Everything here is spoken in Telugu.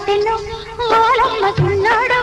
బయటలో వాళ్ళమ్మ తిన్నాడు